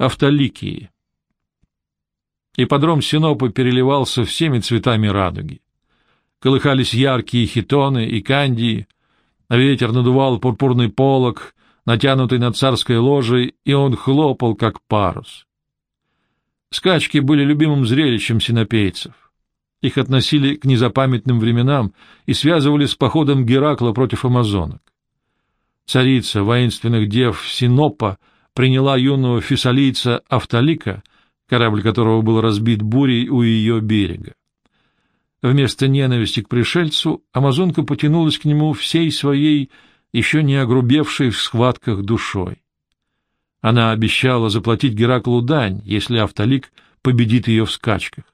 Автоликии. Ипподром Синопы переливался всеми цветами радуги. Колыхались яркие хитоны и кандии, ветер надувал пурпурный полог, натянутый над царской ложей, и он хлопал, как парус. Скачки были любимым зрелищем синопейцев. Их относили к незапамятным временам и связывали с походом Геракла против амазонок. Царица воинственных дев Синопа приняла юного фессалийца Автолика, корабль которого был разбит бурей у ее берега. Вместо ненависти к пришельцу амазонка потянулась к нему всей своей, еще не огрубевшей в схватках душой. Она обещала заплатить Гераклу дань, если Автолик победит ее в скачках.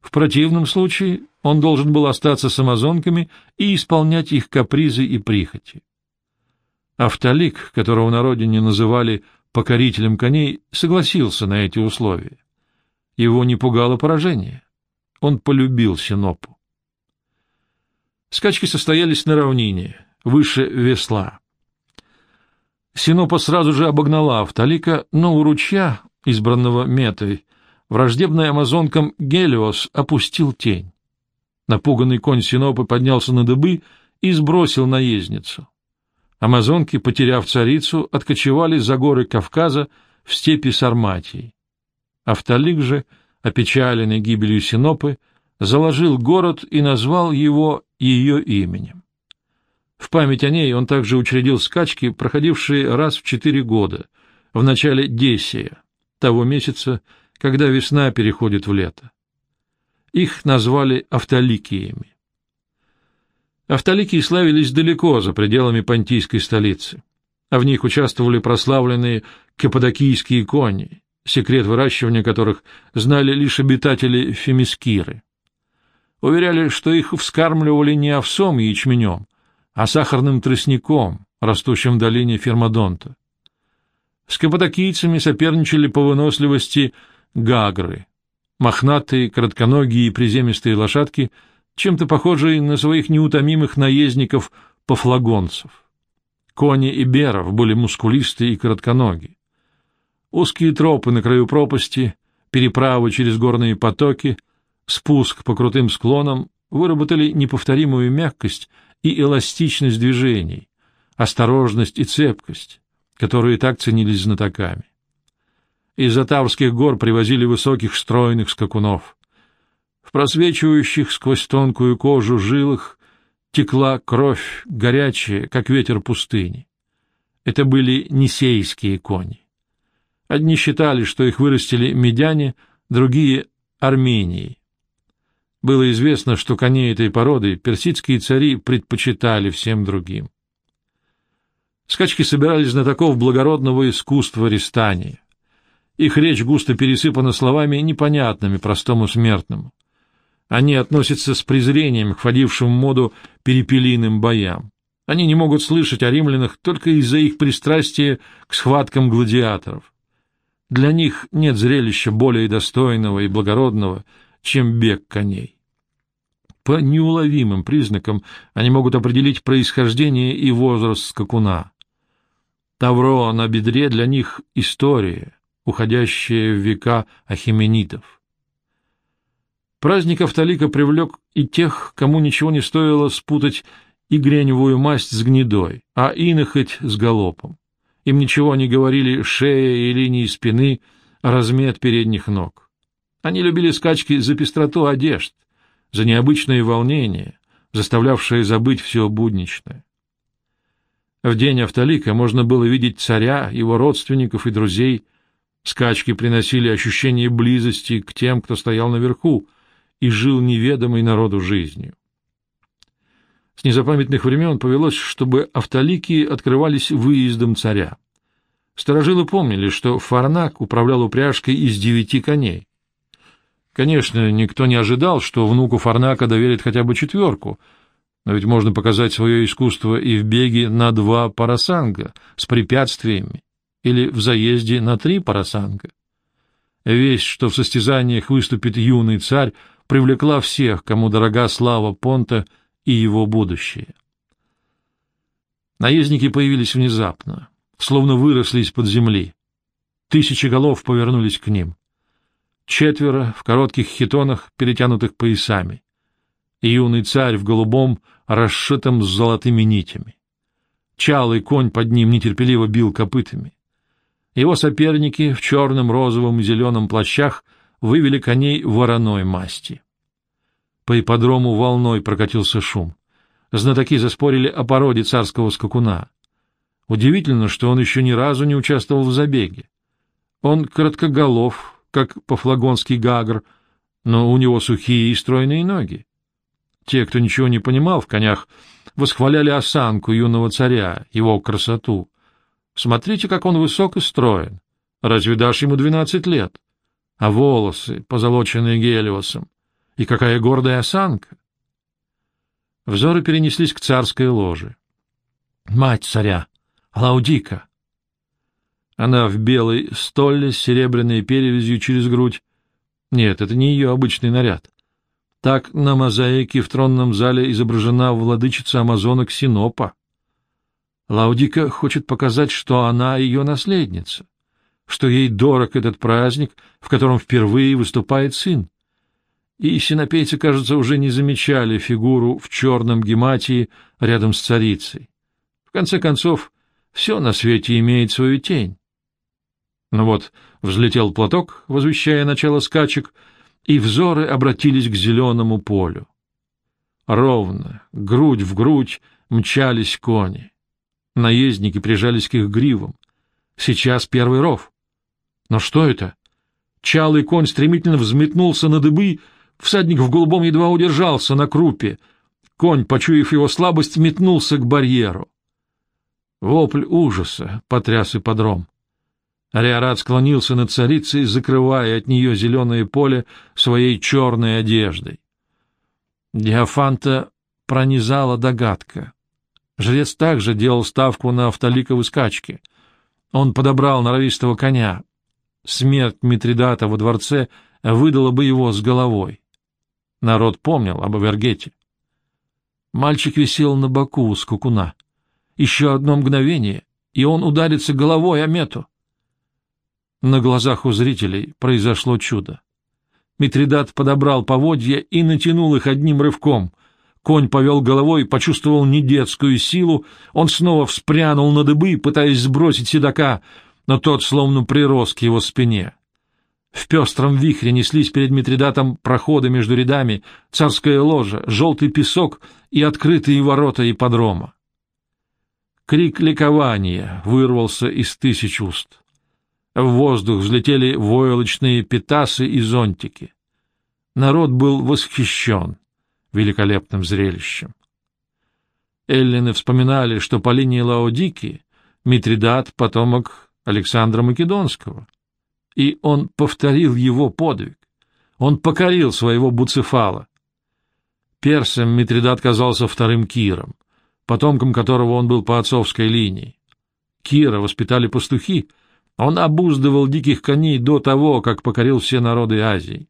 В противном случае он должен был остаться с амазонками и исполнять их капризы и прихоти. Автолик, которого на родине называли покорителем коней, согласился на эти условия. Его не пугало поражение. Он полюбил Синопу. Скачки состоялись на равнине, выше весла. Синопа сразу же обогнала Автолика, но у ручья, избранного метой, враждебный амазонкам Гелиос опустил тень. Напуганный конь Синопы поднялся на дыбы и сбросил наездницу. Амазонки, потеряв царицу, откочевали за горы Кавказа в степи Сарматии. Автолик же, опечаленный гибелью Синопы, заложил город и назвал его ее именем. В память о ней он также учредил скачки, проходившие раз в четыре года, в начале Десия, того месяца, когда весна переходит в лето. Их назвали автоликиями. Автоликии славились далеко за пределами понтийской столицы, а в них участвовали прославленные каппадокийские кони, секрет выращивания которых знали лишь обитатели Фемискиры. Уверяли, что их вскармливали не овсом и ячменем, а сахарным тростником, растущим в долине Фермадонта. С каппадокийцами соперничали по выносливости гагры, мохнатые, коротконогие и приземистые лошадки, чем-то похожие на своих неутомимых наездников пофлагонцев. Кони и беров были мускулистые и коротконогие. Узкие тропы на краю пропасти, переправы через горные потоки, спуск по крутым склонам выработали неповторимую мягкость и эластичность движений, осторожность и цепкость, которые так ценились знатоками. Из-за Таврских гор привозили высоких стройных скакунов. В просвечивающих сквозь тонкую кожу жилах текла кровь, горячая, как ветер пустыни. Это были несейские кони. Одни считали, что их вырастили медяне, другие — Армении. Было известно, что коней этой породы персидские цари предпочитали всем другим. Скачки собирали знатоков благородного искусства рестания. Их речь густо пересыпана словами, непонятными простому смертному. Они относятся с презрением к входившим моду перепелиным боям. Они не могут слышать о римлянах только из-за их пристрастия к схваткам гладиаторов. Для них нет зрелища более достойного и благородного, чем бег коней. По неуловимым признакам они могут определить происхождение и возраст скакуна. Тавро на бедре для них — история, уходящее в века ахименитов. Праздник Автолика привлек и тех, кому ничего не стоило спутать и греневую масть с гнедой, а инохоть с галопом. Им ничего не говорили шея и линии спины, а размет передних ног. Они любили скачки за пестроту одежд, за необычное волнение, заставлявшее забыть все будничное. В день Автолика можно было видеть царя, его родственников и друзей — Скачки приносили ощущение близости к тем, кто стоял наверху и жил неведомой народу жизнью. С незапамятных времен повелось, чтобы автолики открывались выездом царя. Сторожилы помнили, что Фарнак управлял упряжкой из девяти коней. Конечно, никто не ожидал, что внуку Фарнака доверят хотя бы четверку, но ведь можно показать свое искусство и в беге на два парасанга с препятствиями или в заезде на три парасанга. Весть, что в состязаниях выступит юный царь, привлекла всех, кому дорога слава Понта и его будущее. Наездники появились внезапно, словно выросли из-под земли. Тысячи голов повернулись к ним. Четверо в коротких хитонах, перетянутых поясами. Юный царь в голубом, расшитом с золотыми нитями. Чалый конь под ним нетерпеливо бил копытами. Его соперники в черном, розовом и зеленом плащах вывели коней вороной масти. По ипподрому волной прокатился шум. Знатоки заспорили о породе царского скакуна. Удивительно, что он еще ни разу не участвовал в забеге. Он короткоголов, как пофлагонский гагр, но у него сухие и стройные ноги. Те, кто ничего не понимал в конях, восхваляли осанку юного царя, его красоту. Смотрите, как он высок и строен. Разве дашь ему двенадцать лет? А волосы, позолоченные Гелиосом, и какая гордая осанка! Взоры перенеслись к царской ложе. Мать царя, Лаудика! Она в белой столе с серебряной перевязью через грудь. Нет, это не ее обычный наряд. Так на мозаике в тронном зале изображена владычица амазонок Синопа. Лаудика хочет показать, что она ее наследница, что ей дорог этот праздник, в котором впервые выступает сын и синопейцы, кажется, уже не замечали фигуру в черном гематии рядом с царицей. В конце концов, все на свете имеет свою тень. Но вот взлетел платок, возвещая начало скачек, и взоры обратились к зеленому полю. Ровно, грудь в грудь, мчались кони. Наездники прижались к их гривам. Сейчас первый ров. Но что это? Чалый конь стремительно взметнулся на дыбы, Всадник в голубом едва удержался на крупе. Конь, почуяв его слабость, метнулся к барьеру. Вопль ужаса потряс ипподром. Ариарат склонился над царицей, закрывая от нее зеленое поле своей черной одеждой. Диафанта пронизала догадка. Жрец также делал ставку на автоликовы скачки. Он подобрал норовистого коня. Смерть Митридата во дворце выдала бы его с головой. Народ помнил об Авергете. Мальчик висел на боку у скукуна. Еще одно мгновение, и он ударится головой о мету. На глазах у зрителей произошло чудо. Митридат подобрал поводья и натянул их одним рывком. Конь повел головой, почувствовал недетскую силу, он снова вспрянул на дыбы, пытаясь сбросить седока, но тот словно прирос к его спине. В пестром вихре неслись перед Митридатом проходы между рядами, царская ложа, желтый песок и открытые ворота ипподрома. Крик ликования вырвался из тысяч уст. В воздух взлетели войлочные петасы и зонтики. Народ был восхищен великолепным зрелищем. Эллины вспоминали, что по линии Лаодики Митридат — потомок Александра Македонского — и он повторил его подвиг. Он покорил своего Буцефала. Персом Митридат казался вторым Киром, потомком которого он был по отцовской линии. Кира воспитали пастухи, он обуздывал диких коней до того, как покорил все народы Азии.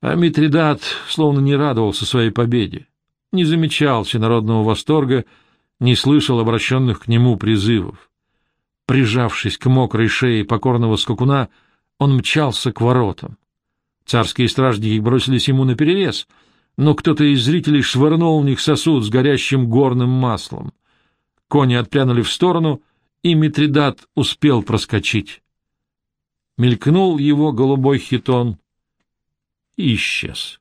А Митридат словно не радовался своей победе, не замечал всенародного восторга, не слышал обращенных к нему призывов. Прижавшись к мокрой шее покорного скакуна, он мчался к воротам. Царские стражники бросились ему наперерез, но кто-то из зрителей швырнул в них сосуд с горящим горным маслом. Кони отпрянули в сторону, и Митридат успел проскочить. Мелькнул его голубой хитон и исчез.